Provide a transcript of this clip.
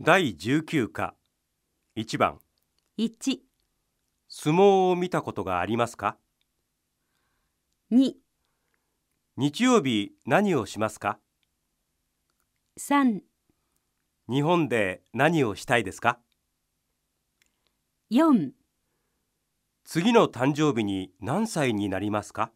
第19課。1番。1、相撲を見たことがありますか？2、日曜日何をしますか？3、日本で何をしたいですか？4次の誕生日に何歳になりますか？